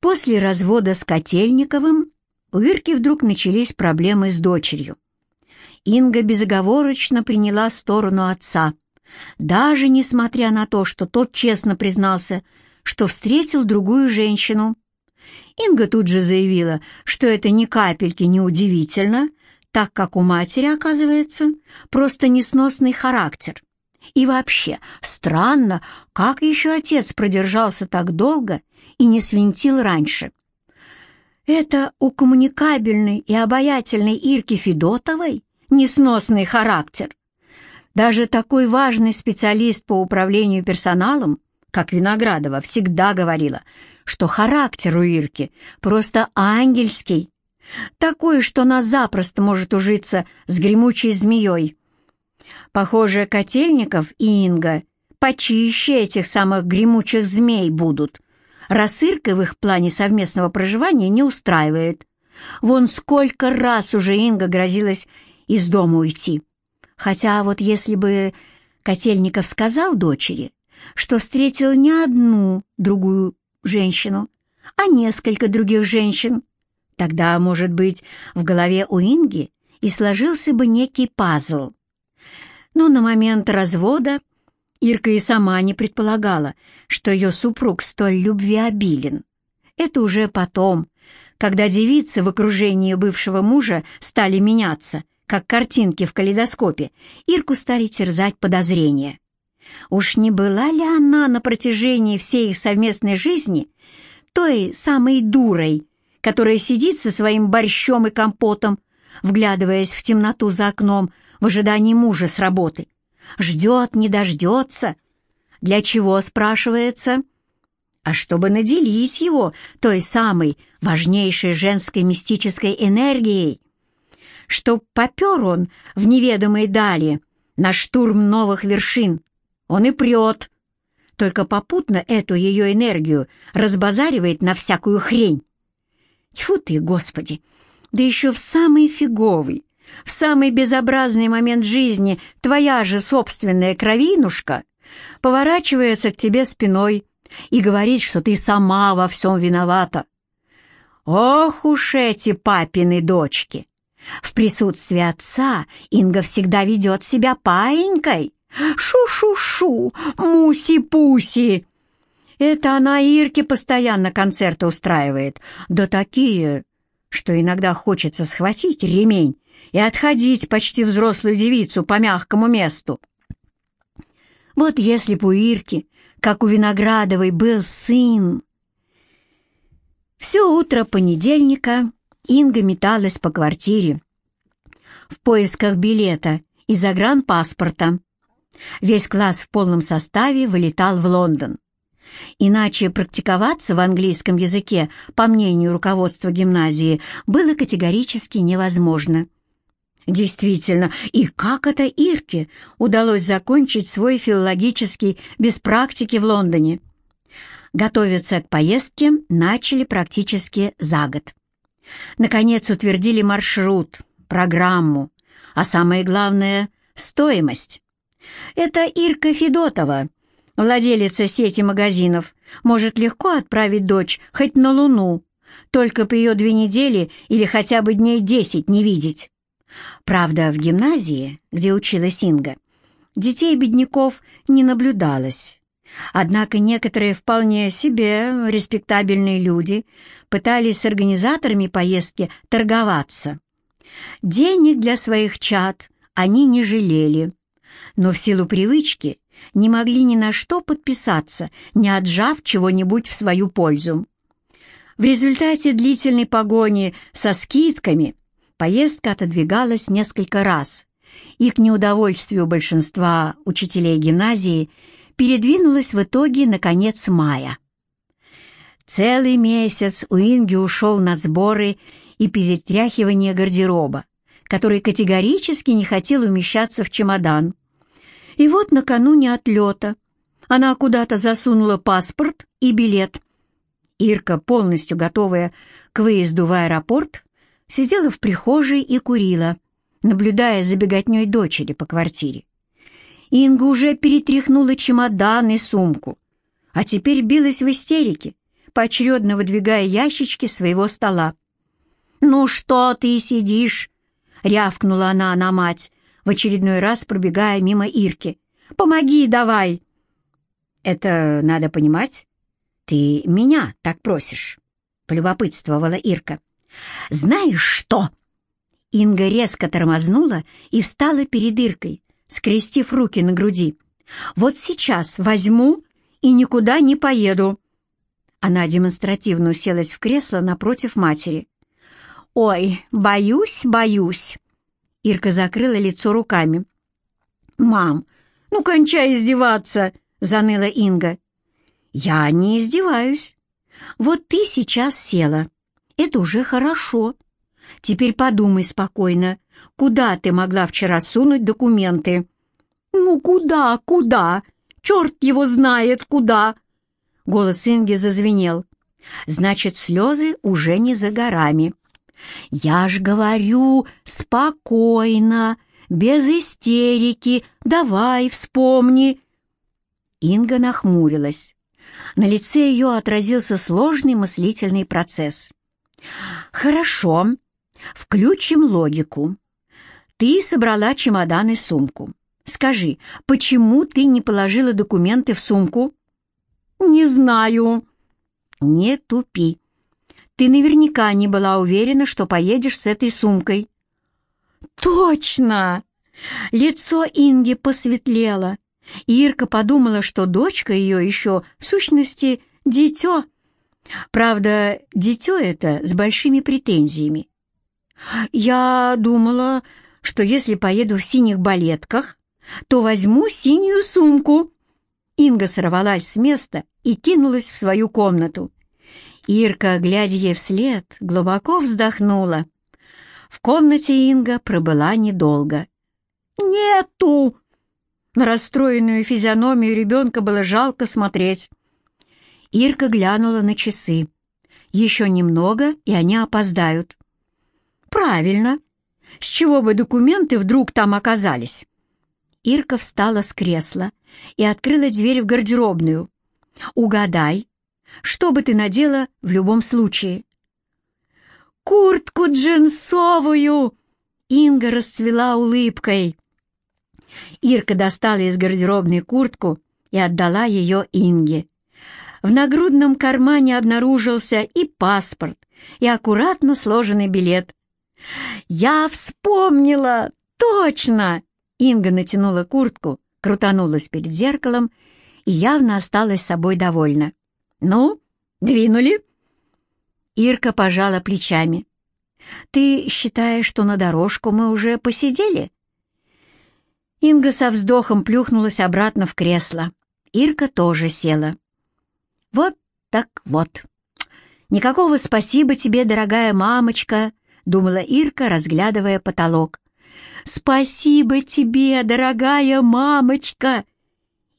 После развода с Котельниковым у Ирки вдруг начались проблемы с дочерью. Инга безоговорочно приняла сторону отца, даже несмотря на то, что тот честно признался, что встретил другую женщину. Инга тут же заявила, что это ни капельки не удивительно, так как у матери, оказывается, просто несносный характер. И вообще, странно, как еще отец продержался так долго и не свинтил раньше. Это у коммуникабельной и обаятельной Ирки Федотовой несносный характер. Даже такой важный специалист по управлению персоналом, как Виноградова, всегда говорила, что характер у Ирки просто ангельский, такой, что она запросто может ужиться с гремучей змеей. Похоже, Котельников и Инга почище этих самых гремучих змей будут. Рассырка в их плане совместного проживания не устраивает. Вон сколько раз уже Инга грозилась из дома уйти. Хотя вот если бы Котельников сказал дочери, что встретил не одну другую женщину, а несколько других женщин, тогда, может быть, в голове у Инги и сложился бы некий пазл. Но на момент развода Ирка и сама не предполагала, что ее супруг столь любвеобилен. Это уже потом, когда девицы в окружении бывшего мужа стали меняться, как картинки в калейдоскопе, Ирку стали терзать подозрения. Уж не была ли она на протяжении всей их совместной жизни той самой дурой, которая сидит со своим борщом и компотом, вглядываясь в темноту за окном в ожидании мужа с работы? Ждет, не дождется. Для чего, спрашивается? А чтобы наделить его той самой важнейшей женской мистической энергией, чтоб попер он в неведомой дали на штурм новых вершин. Он и прет, только попутно эту ее энергию разбазаривает на всякую хрень. Тьфу ты, Господи! Да еще в самый фиговый, в самый безобразный момент жизни твоя же собственная кровинушка поворачивается к тебе спиной и говорит, что ты сама во всем виновата. Ох уж эти папины дочки! В присутствии отца Инга всегда ведет себя паинькой. Шу-шу-шу, муси-пуси. Это она Ирке постоянно концерты устраивает. Да такие, что иногда хочется схватить ремень и отходить почти взрослую девицу по мягкому месту. Вот если б у Ирки, как у Виноградовой, был сын. Все утро понедельника Инга металась по квартире в поисках билета и загранпаспорта. Весь класс в полном составе вылетал в Лондон. Иначе практиковаться в английском языке, по мнению руководства гимназии, было категорически невозможно. Действительно, и как это Ирке удалось закончить свой филологический без практики в Лондоне? Готовиться к поездке начали практически за год. Наконец утвердили маршрут, программу, а самое главное — стоимость. Это Ирка Федотова, владелица сети магазинов, может легко отправить дочь хоть на Луну, только по ее две недели или хотя бы дней десять не видеть. Правда, в гимназии, где училась Инга, детей бедняков не наблюдалось. Однако некоторые вполне себе респектабельные люди пытались с организаторами поездки торговаться. Денег для своих чад они не жалели, но в силу привычки не могли ни на что подписаться, не отжав чего-нибудь в свою пользу. В результате длительной погони со скидками поездка отодвигалась несколько раз, и к неудовольствию большинства учителей гимназии передвинулась в итоге на конец мая. Целый месяц у Инги ушел на сборы и перетряхивание гардероба, который категорически не хотел умещаться в чемодан. И вот накануне отлета она куда-то засунула паспорт и билет. Ирка, полностью готовая к выезду в аэропорт, сидела в прихожей и курила, наблюдая за беготней дочери по квартире. Инга уже перетряхнула чемодан и сумку, а теперь билась в истерике, поочередно выдвигая ящички своего стола. «Ну что ты сидишь?» — рявкнула она на мать, в очередной раз пробегая мимо Ирки. «Помоги давай!» «Это надо понимать. Ты меня так просишь», — полюбопытствовала Ирка. «Знаешь что?» Инга резко тормознула и встала перед Иркой, скрестив руки на груди. «Вот сейчас возьму и никуда не поеду». Она демонстративно уселась в кресло напротив матери. «Ой, боюсь, боюсь!» Ирка закрыла лицо руками. «Мам, ну кончай издеваться!» — заныла Инга. «Я не издеваюсь. Вот ты сейчас села. Это уже хорошо. Теперь подумай спокойно, куда ты могла вчера сунуть документы?» «Ну куда, куда? Черт его знает, куда!» Голос Инги зазвенел. «Значит, слезы уже не за горами». «Я ж говорю, спокойно, без истерики, давай, вспомни». Инга нахмурилась. На лице ее отразился сложный мыслительный процесс. «Хорошо, включим логику. Ты собрала чемодан и сумку. Скажи, почему ты не положила документы в сумку?» «Не знаю». «Не тупи. Ты наверняка не была уверена, что поедешь с этой сумкой». «Точно!» Лицо Инги посветлело. Ирка подумала, что дочка ее еще, в сущности, дитё. Правда, дитё это с большими претензиями. «Я думала, что если поеду в синих балетках, то возьму синюю сумку». Инга сорвалась с места и кинулась в свою комнату. Ирка, глядя ей вслед, глубоко вздохнула. В комнате Инга пробыла недолго. «Нету!» На расстроенную физиономию ребенка было жалко смотреть. Ирка глянула на часы. Еще немного, и они опоздают. «Правильно. С чего бы документы вдруг там оказались?» Ирка встала с кресла и открыла дверь в гардеробную. «Угадай, что бы ты надела в любом случае?» «Куртку джинсовую!» Инга расцвела улыбкой. Ирка достала из гардеробной куртку и отдала ее Инге. В нагрудном кармане обнаружился и паспорт, и аккуратно сложенный билет. «Я вспомнила! Точно!» Инга натянула куртку, крутанулась перед зеркалом и явно осталась собой довольна. «Ну, двинули?» Ирка пожала плечами. «Ты считаешь, что на дорожку мы уже посидели?» Инга со вздохом плюхнулась обратно в кресло. Ирка тоже села. «Вот так вот. Никакого спасибо тебе, дорогая мамочка», — думала Ирка, разглядывая потолок. «Спасибо тебе, дорогая мамочка!»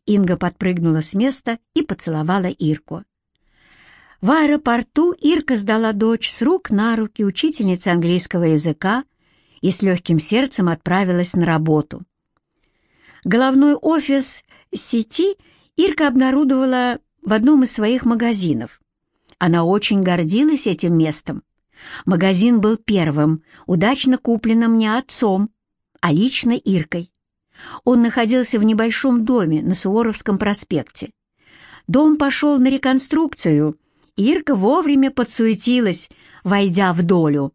Инга подпрыгнула с места и поцеловала Ирку. В аэропорту Ирка сдала дочь с рук на руки учительницы английского языка и с легким сердцем отправилась на работу. Головной офис сети Ирка обнарудовала в одном из своих магазинов. Она очень гордилась этим местом. Магазин был первым, удачно купленным не отцом, а лично Иркой. Он находился в небольшом доме на Суворовском проспекте. Дом пошел на реконструкцию, Ирка вовремя подсуетилась, войдя в долю.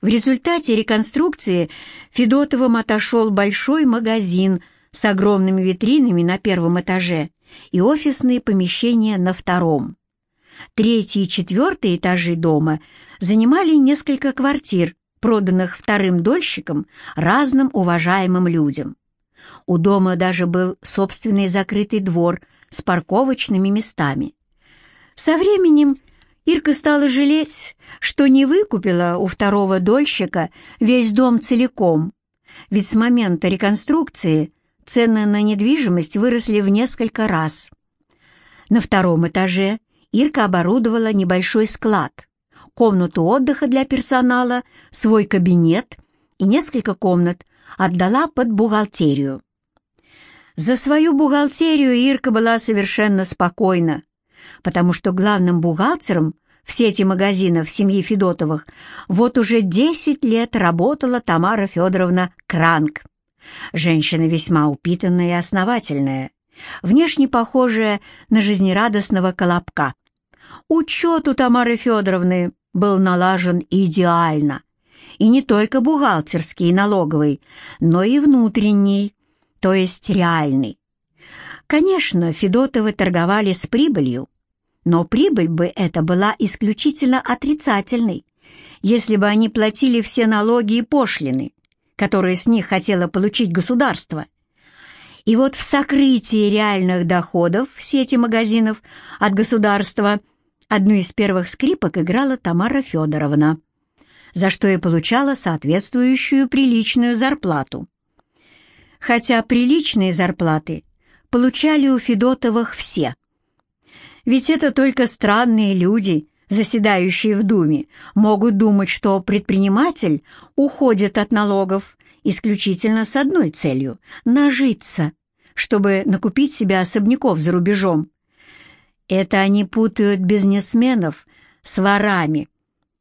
В результате реконструкции Федотовым отошел большой магазин с огромными витринами на первом этаже и офисные помещения на втором. Третий и четвертый этажи дома занимали несколько квартир, проданных вторым дольщикам разным уважаемым людям. У дома даже был собственный закрытый двор с парковочными местами. Со временем Ирка стала жалеть, что не выкупила у второго дольщика весь дом целиком, ведь с момента реконструкции цены на недвижимость выросли в несколько раз. На втором этаже Ирка оборудовала небольшой склад, комнату отдыха для персонала, свой кабинет и несколько комнат отдала под бухгалтерию. За свою бухгалтерию Ирка была совершенно спокойна. потому что главным бухгалтером в сети магазинов семьи Федотовых вот уже 10 лет работала Тамара Федоровна Кранк. Женщина весьма упитанная и основательная, внешне похожая на жизнерадостного колобка. Учет у Тамары Федоровны был налажен идеально. И не только бухгалтерский и налоговый, но и внутренний, то есть реальный. Конечно, Федотовы торговали с прибылью, но прибыль бы эта была исключительно отрицательной, если бы они платили все налоги и пошлины, которые с них хотело получить государство. И вот в сокрытии реальных доходов сети магазинов от государства одну из первых скрипок играла Тамара Федоровна, за что и получала соответствующую приличную зарплату. Хотя приличные зарплаты получали у Федотовых все. Ведь это только странные люди, заседающие в Думе, могут думать, что предприниматель уходит от налогов исключительно с одной целью — нажиться, чтобы накупить себе особняков за рубежом. Это они путают бизнесменов с ворами,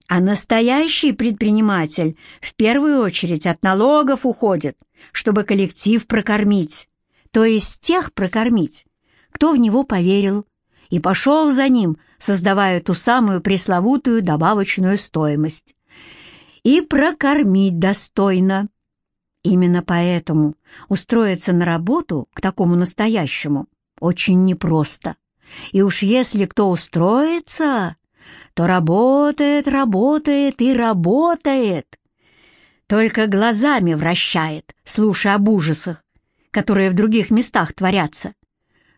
а настоящий предприниматель в первую очередь от налогов уходит, чтобы коллектив прокормить то есть тех прокормить, кто в него поверил и пошел за ним, создавая ту самую пресловутую добавочную стоимость. И прокормить достойно. Именно поэтому устроиться на работу к такому настоящему очень непросто. И уж если кто устроится, то работает, работает и работает. Только глазами вращает, слушая об ужасах, которые в других местах творятся.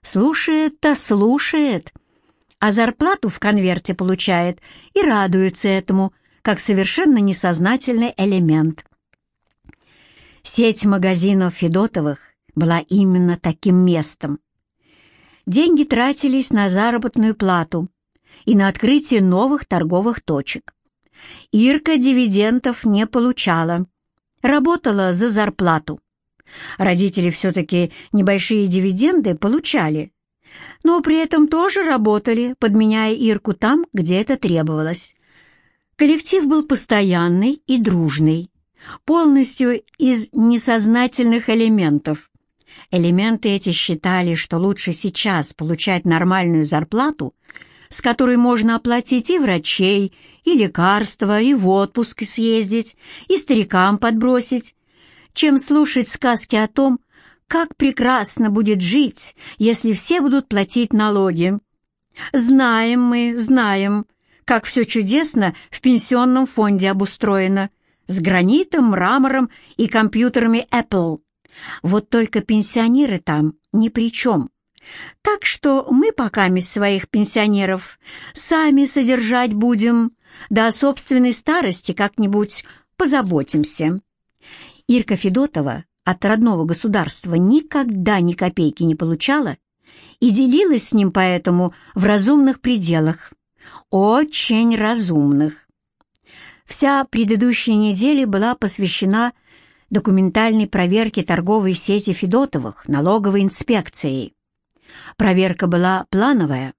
Слушает-то слушает, а зарплату в конверте получает и радуется этому, как совершенно несознательный элемент. Сеть магазинов Федотовых была именно таким местом. Деньги тратились на заработную плату и на открытие новых торговых точек. Ирка дивидендов не получала, работала за зарплату. Родители все-таки небольшие дивиденды получали, но при этом тоже работали, подменяя Ирку там, где это требовалось. Коллектив был постоянный и дружный, полностью из несознательных элементов. Элементы эти считали, что лучше сейчас получать нормальную зарплату, с которой можно оплатить и врачей, и лекарства, и в отпуск съездить, и старикам подбросить, чем слушать сказки о том, как прекрасно будет жить, если все будут платить налоги. Знаем мы, знаем, как все чудесно в пенсионном фонде обустроено, с гранитом, мрамором и компьютерами Apple. Вот только пенсионеры там ни при чем. Так что мы пока из своих пенсионеров сами содержать будем, до собственной старости как-нибудь позаботимся. Ирка Федотова от родного государства никогда ни копейки не получала и делилась с ним поэтому в разумных пределах. Очень разумных. Вся предыдущая неделя была посвящена документальной проверке торговой сети Федотовых налоговой инспекцией. Проверка была плановая.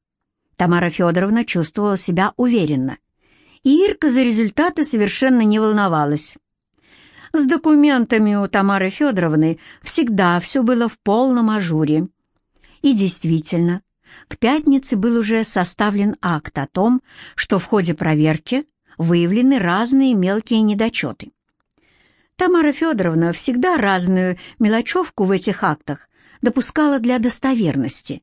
Тамара Федоровна чувствовала себя уверенно, и Ирка за результаты совершенно не волновалась. С документами у Тамары Федоровны всегда все было в полном ажуре. И действительно, к пятнице был уже составлен акт о том, что в ходе проверки выявлены разные мелкие недочеты. Тамара Федоровна всегда разную мелочевку в этих актах допускала для достоверности.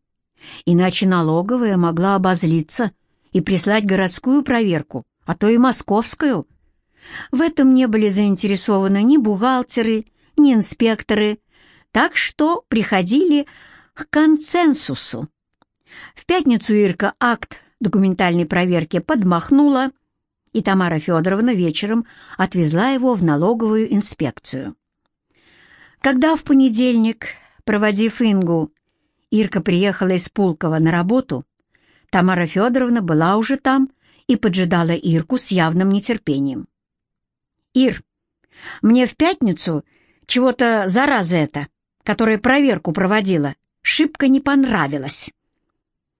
Иначе налоговая могла обозлиться и прислать городскую проверку, а то и московскую, в этом не были заинтересованы ни бухгалтеры, ни инспекторы, так что приходили к консенсусу. В пятницу Ирка акт документальной проверки подмахнула, и Тамара Федоровна вечером отвезла его в налоговую инспекцию. Когда в понедельник, проводив Ингу, Ирка приехала из Пулково на работу, Тамара Федоровна была уже там и поджидала Ирку с явным нетерпением. «Ир, мне в пятницу чего-то зараза эта, которая проверку проводила, шибко не понравилось».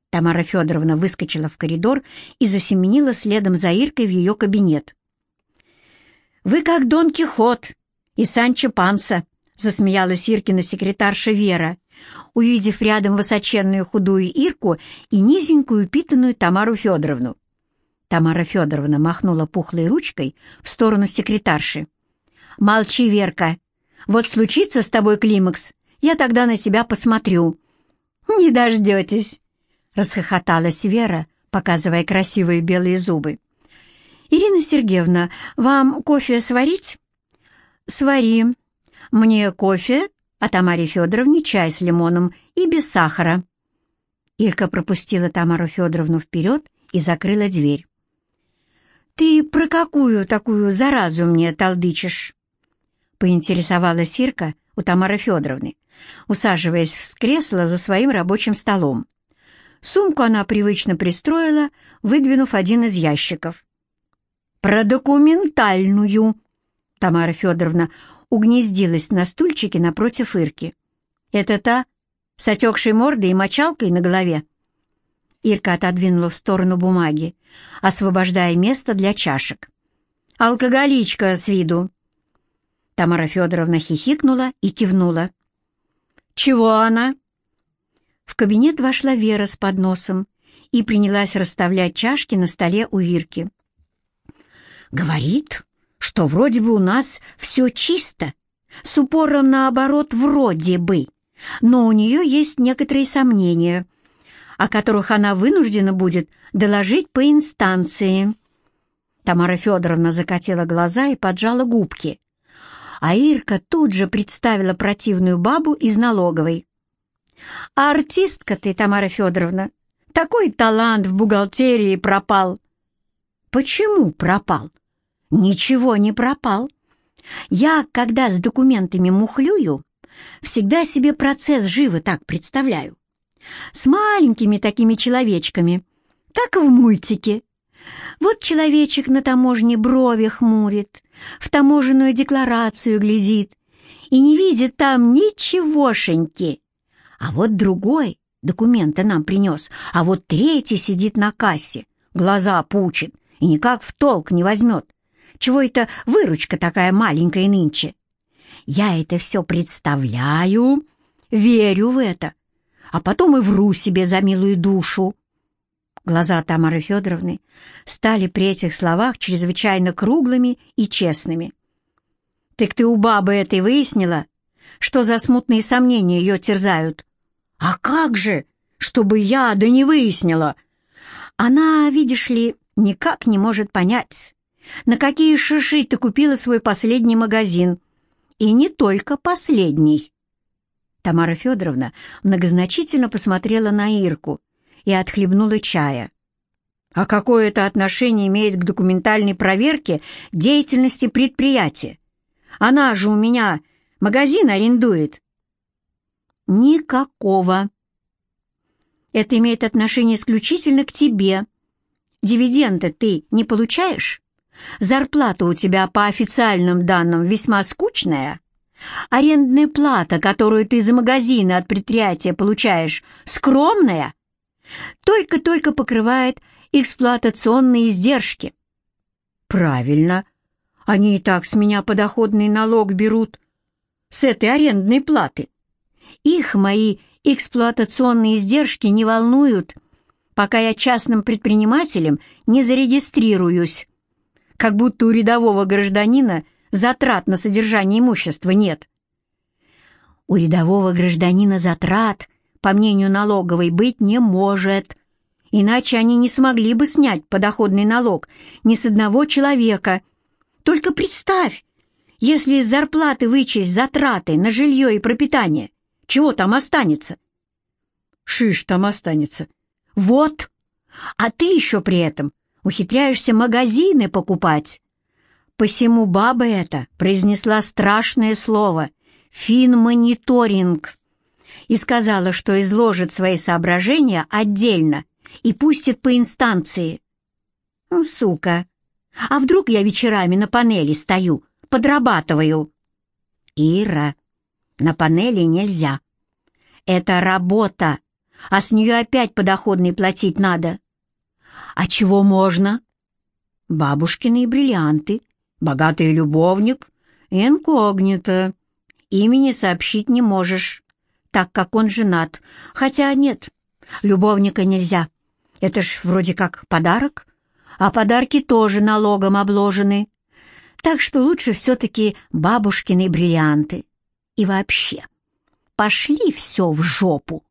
Тамара Федоровна выскочила в коридор и засеменила следом за Иркой в ее кабинет. «Вы как Дон Кихот и Санчо Панса», — засмеялась Иркина секретарша Вера, увидев рядом высоченную худую Ирку и низенькую упитанную Тамару Федоровну. Тамара Федоровна махнула пухлой ручкой в сторону секретарши. «Молчи, Верка. Вот случится с тобой климакс, я тогда на тебя посмотрю». «Не дождетесь», — расхохоталась Вера, показывая красивые белые зубы. «Ирина Сергеевна, вам кофе сварить?» «Свари. Мне кофе, а Тамаре Федоровне чай с лимоном и без сахара». Ирка пропустила Тамару Федоровну вперед и закрыла дверь. «Ты про какую такую заразу мне толдычишь?» Поинтересовалась Ирка у Тамары Федоровны, усаживаясь в кресло за своим рабочим столом. Сумку она привычно пристроила, выдвинув один из ящиков. «Про документальную!» Тамара Федоровна угнездилась на стульчике напротив Ирки. «Это та, с отекшей мордой и мочалкой на голове?» Ирка отодвинула в сторону бумаги, освобождая место для чашек. «Алкоголичка с виду!» Тамара Федоровна хихикнула и кивнула. «Чего она?» В кабинет вошла Вера с подносом и принялась расставлять чашки на столе у Ирки. «Говорит, что вроде бы у нас все чисто, с упором наоборот вроде бы, но у нее есть некоторые сомнения, о которых она вынуждена будет доложить по инстанции». Тамара Федоровна закатила глаза и поджала губки, а Ирка тут же представила противную бабу из налоговой. А артистка ты, Тамара Федоровна, такой талант в бухгалтерии пропал. Почему пропал? Ничего не пропал. Я, когда с документами мухлюю, всегда себе процесс живо так представляю. С маленькими такими человечками, как в мультике. Вот человечек на таможне брови хмурит, в таможенную декларацию глядит и не видит там ничегошеньки. А вот другой документы нам принес, а вот третий сидит на кассе, глаза пучит и никак в толк не возьмет. Чего это выручка такая маленькая нынче? Я это все представляю, верю в это, а потом и вру себе за милую душу. Глаза Тамары Федоровны стали при этих словах чрезвычайно круглыми и честными. «Так ты у бабы этой выяснила, что за смутные сомнения ее терзают?» «А как же? Чтобы я да не выяснила!» Она, видишь ли, никак не может понять, на какие шиши ты купила свой последний магазин. И не только последний. Тамара Федоровна многозначительно посмотрела на Ирку и отхлебнула чая. А какое это отношение имеет к документальной проверке деятельности предприятия? Она же у меня магазин арендует. Никакого. Это имеет отношение исключительно к тебе. Дивиденды ты не получаешь? Зарплата у тебя по официальным данным весьма скучная. Арендная плата, которую ты за магазины от предприятия получаешь, скромная. Только-только покрывает эксплуатационные издержки. Правильно. Они и так с меня подоходный налог берут с этой арендной платы. Их мои эксплуатационные издержки не волнуют, пока я частным предпринимателем не зарегистрируюсь. Как будто у рядового гражданина затрат на содержание имущества нет. У рядового гражданина затрат, по мнению налоговой, быть не может, иначе они не смогли бы снять подоходный налог ни с одного человека. Только представь, если из зарплаты вычесть затраты на жилье и пропитание, чего там останется? Шиш там останется. Вот! А ты еще при этом ухитряешься магазины покупать. Посему баба эта произнесла страшное слово «финмониторинг» и сказала, что изложит свои соображения отдельно и пустит по инстанции. Сука! А вдруг я вечерами на панели стою, подрабатываю? Ира, на панели нельзя. Это работа, а с нее опять подоходный платить надо. А чего можно? Бабушкины бриллианты, богатый любовник, инкогнито. Имени сообщить не можешь, так как он женат. Хотя нет, любовника нельзя. Это ж вроде как подарок, а подарки тоже налогом обложены. Так что лучше все-таки бабушкины бриллианты. И вообще, пошли все в жопу.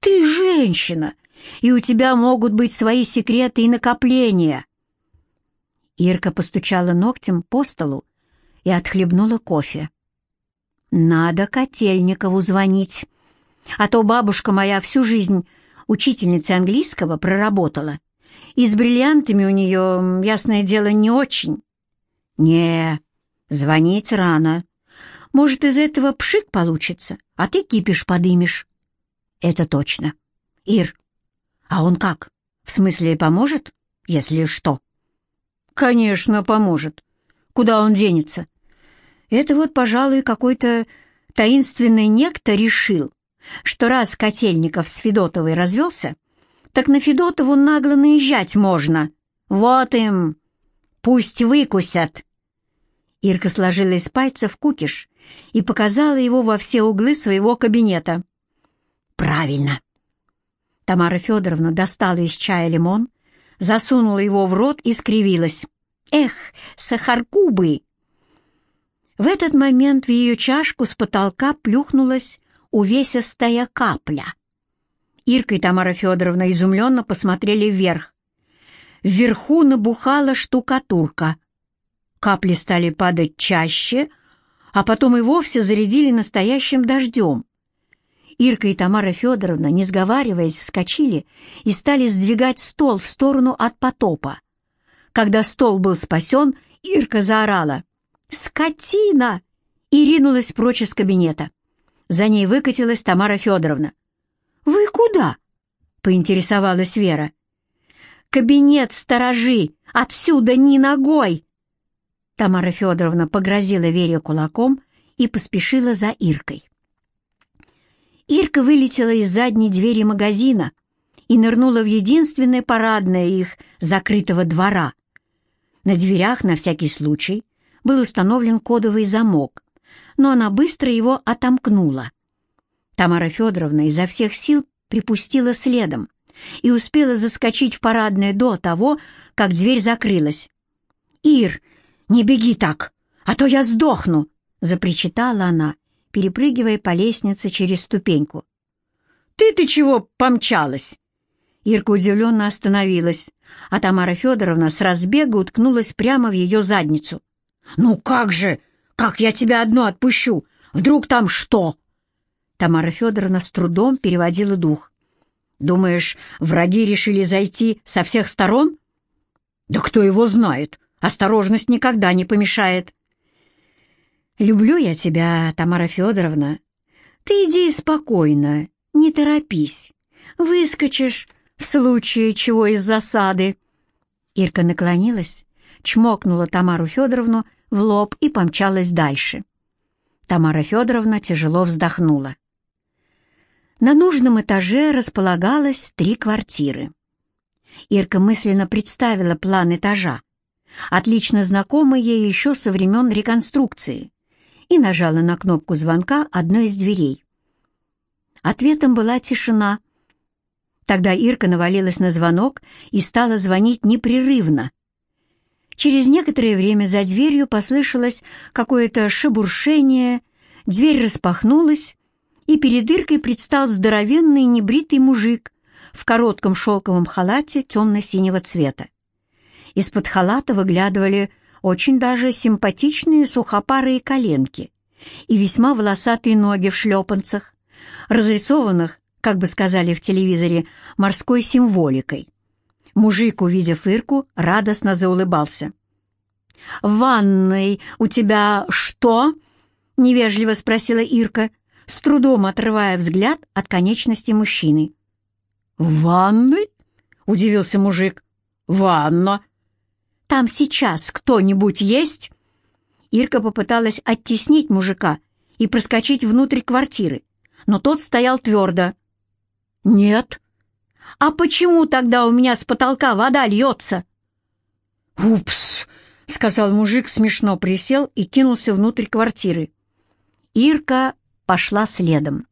Ты женщина, и у тебя могут быть свои секреты и накопления. Ирка постучала ногтем по столу и отхлебнула кофе. «Надо Котельникову звонить, а то бабушка моя всю жизнь учительницей английского проработала, и с бриллиантами у нее, ясное дело, не очень». «Не, звонить рано. Может, из этого пшик получится, а ты кипиш подымешь». «Это точно. Ир, а он как? В смысле, поможет, если что?» «Конечно, поможет. Куда он денется?» «Это вот, пожалуй, какой-то таинственный некто решил, что раз Котельников с Федотовой развелся, так на Федотову нагло наезжать можно. Вот им! Пусть выкусят!» Ирка сложила из пальцев кукиш и показала его во все углы своего кабинета. «Правильно!» Тамара Федоровна достала из чая лимон, засунула его в рот и скривилась. «Эх, сахарку бы!» В этот момент в ее чашку с потолка плюхнулась увесистая капля. Ирка и Тамара Федоровна изумленно посмотрели вверх. Вверху набухала штукатурка. Капли стали падать чаще, а потом и вовсе зарядили настоящим дождем. Ирка и Тамара Федоровна, не сговариваясь, вскочили и стали сдвигать стол в сторону от потопа. Когда стол был спасен, Ирка заорала «Скотина!» и ринулась прочь из кабинета. За ней выкатилась Тамара Федоровна. «Вы куда?» — поинтересовалась Вера. «Кабинет сторожи! Отсюда ни ногой!» Тамара Федоровна погрозила Вере кулаком и поспешила за Иркой. Ирка вылетела из задней двери магазина и нырнула в единственное парадное их закрытого двора. На дверях, на всякий случай, был установлен кодовый замок, но она быстро его отомкнула. Тамара Федоровна изо всех сил припустила следом и успела заскочить в парадное до того, как дверь закрылась. «Ир, не беги так, а то я сдохну!» — запричитала она перепрыгивая по лестнице через ступеньку. «Ты-ты чего помчалась?» Ирка удивленно остановилась, а Тамара Федоровна с разбега уткнулась прямо в ее задницу. «Ну как же? Как я тебя одну отпущу? Вдруг там что?» Тамара Федоровна с трудом переводила дух. «Думаешь, враги решили зайти со всех сторон?» «Да кто его знает? Осторожность никогда не помешает». «Люблю я тебя, Тамара Федоровна. Ты иди спокойно, не торопись. Выскочишь в случае чего из засады». Ирка наклонилась, чмокнула Тамару Федоровну в лоб и помчалась дальше. Тамара Федоровна тяжело вздохнула. На нужном этаже располагалось три квартиры. Ирка мысленно представила план этажа, отлично знакомый ей еще со времен реконструкции и нажала на кнопку звонка одной из дверей. Ответом была тишина. Тогда Ирка навалилась на звонок и стала звонить непрерывно. Через некоторое время за дверью послышалось какое-то шебуршение, дверь распахнулась, и перед Иркой предстал здоровенный небритый мужик в коротком шелковом халате темно-синего цвета. Из-под халата выглядывали очень даже симпатичные сухопарые коленки и весьма волосатые ноги в шлепанцах, разрисованных, как бы сказали в телевизоре, морской символикой. Мужик, увидев Ирку, радостно заулыбался. «В ванной у тебя что?» — невежливо спросила Ирка, с трудом отрывая взгляд от конечности мужчины. «В ванной?» — удивился мужик. «Ванна! Там сейчас кто-нибудь есть?» Ирка попыталась оттеснить мужика и проскочить внутрь квартиры, но тот стоял твердо. «Нет». «А почему тогда у меня с потолка вода льется?» «Упс!» — сказал мужик, смешно присел и кинулся внутрь квартиры. Ирка пошла следом.